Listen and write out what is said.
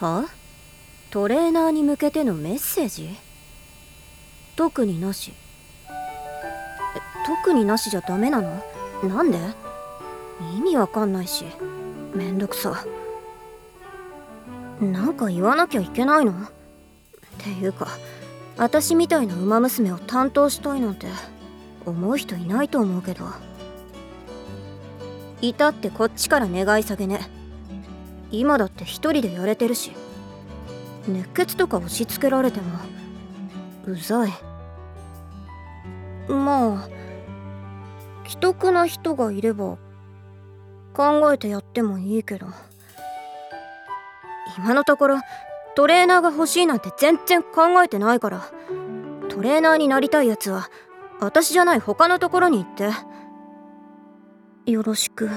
は？トレーナーに向けてのメッセージ？特になし。特になしじゃダメなの？なんで？意味わかんないし。めんどくさ。なんか言わなきゃいけないの？っていうか私みたいなウマ娘を担当したいなんて思う人いないと思うけど。いたってこっちから願い下げね。今だって一人でやれてるし。熱血とか押し付けられてもうざい。まあ既得な人がいれば考えてやってもいいけど。今のところトレーナーが欲しいなんて全然考えてないから。トレーナーになりたいやつは私じゃない他のところに行って。よろしく。